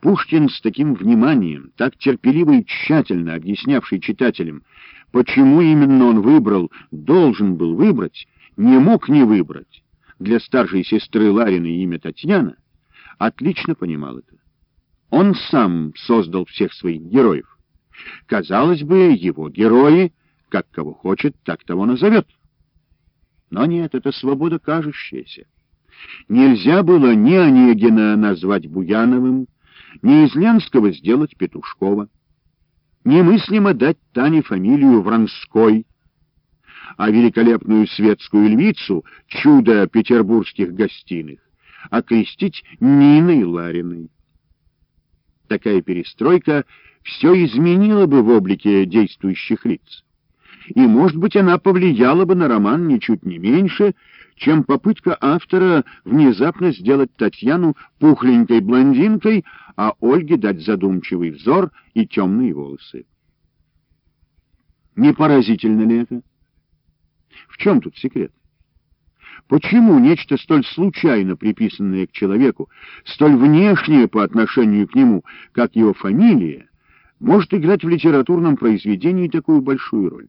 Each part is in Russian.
Пушкин с таким вниманием, так терпеливо и тщательно объяснявший читателям, почему именно он выбрал, должен был выбрать, не мог не выбрать, для старшей сестры Ларины имя Татьяна, отлично понимал это. Он сам создал всех своих героев. Казалось бы, его герои, как кого хочет, так того назовет. Но нет, это свобода кажущаяся. Нельзя было ни Онегина назвать Буяновым, ни из Ленского сделать Петушкова. Немыслимо дать Тане фамилию Вронской, а великолепную светскую львицу, чудо петербургских гостиных, окрестить Ниной Лариной. Такая перестройка все изменила бы в облике действующих лиц. И, может быть, она повлияла бы на роман ничуть не меньше, чем попытка автора внезапно сделать Татьяну пухленькой блондинкой, а Ольге дать задумчивый взор и темные волосы. Не поразительно ли это? В чем тут секрет? Почему нечто столь случайно приписанное к человеку, столь внешнее по отношению к нему, как его фамилия, может играть в литературном произведении такую большую роль?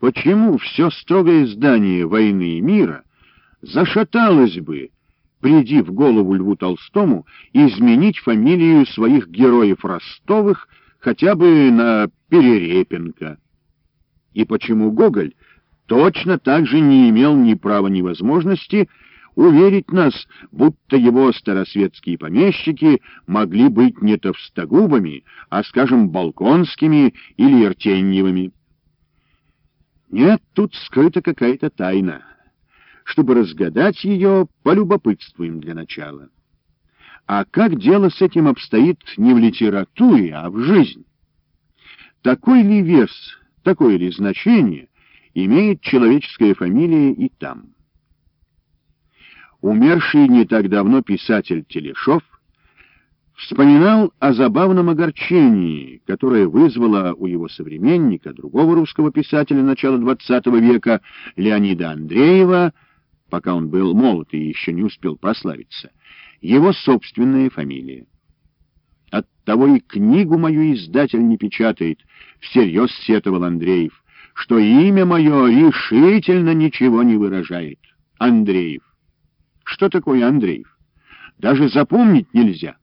Почему все строгое здание «Войны и мира» зашаталось бы, приди в голову Льву Толстому, изменить фамилию своих героев Ростовых хотя бы на Перерепенко? И почему Гоголь точно так же не имел ни права, ни возможности уверить нас, будто его старосветские помещики могли быть не товстогубами, а, скажем, балконскими или иртеньевыми? Нет, тут скрыта какая-то тайна. Чтобы разгадать ее, полюбопытствуем для начала. А как дело с этим обстоит не в литературе, а в жизни? Такой ли вес, такое ли значение имеет человеческая фамилия и там? Умерший не так давно писатель Телешов вспоминал о забавном огорчении, которое вызвало у его современника, другого русского писателя начала XX века, Леонида Андреева, пока он был молод и еще не успел прославиться, его собственная фамилия. Оттого и книгу мою издатель не печатает, всерьез сетовал Андреев, что имя мое решительно ничего не выражает. Андреев. Что такое Андреев? Даже запомнить нельзя.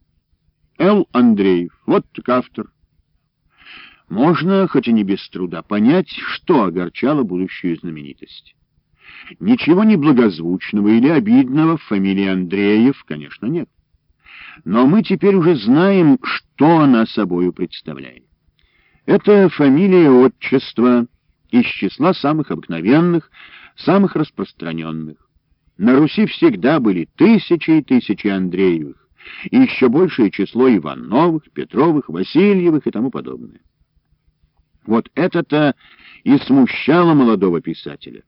Л. Андреев, вот так автор. Можно, хоть и не без труда, понять, что огорчало будущую знаменитость. Ничего не благозвучного или обидного в фамилии Андреев, конечно, нет. Но мы теперь уже знаем, что она собою представляет. Это фамилия отчества из числа самых обыкновенных, самых распространенных. На Руси всегда были тысячи и тысячи Андреевых и еще большее число Ивановых, Петровых, Васильевых и тому подобное. Вот это-то и смущало молодого писателя.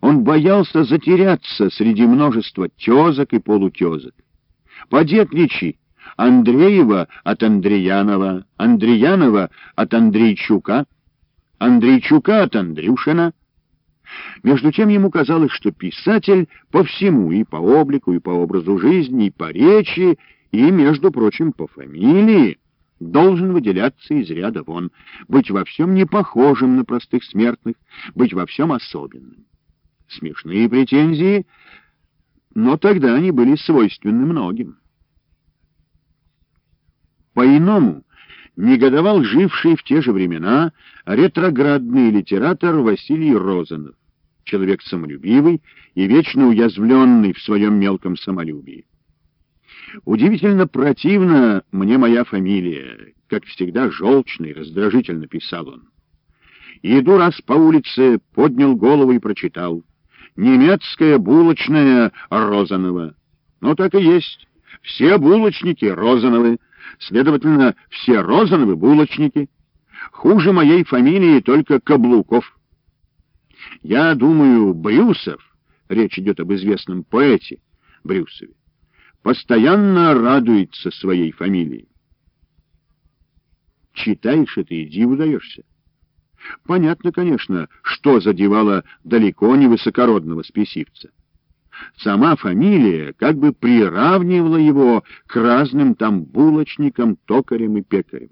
Он боялся затеряться среди множества тезок и полутезок. Поди отличи Андреева от Андреянова, Андреянова от Андрейчука, Андрейчука от Андрюшина — между тем ему казалось, что писатель по всему, и по облику, и по образу жизни, и по речи, и, между прочим, по фамилии, должен выделяться из ряда вон, быть во всем не похожим на простых смертных, быть во всем особенным. Смешные претензии, но тогда они были свойственны многим. По-иному негодовал живший в те же времена ретроградный литератор Василий Розанов, человек самолюбивый и вечно уязвленный в своем мелком самолюбии. Удивительно противна мне моя фамилия, как всегда желчный, раздражительно писал он. Иду раз по улице, поднял голову и прочитал. Немецкая булочная Розанова. Ну, так и есть. Все булочники Розановы. Следовательно, все Розановы булочники. Хуже моей фамилии только Каблуков. Я думаю, Брюсов, речь идет об известном поэте Брюсове, постоянно радуется своей фамилией. Читаешь это и диву даешься. Понятно, конечно, что задевало далеко не высокородного спесивца. Сама фамилия как бы приравнивала его к разным там булочникам, токарям и пекарям.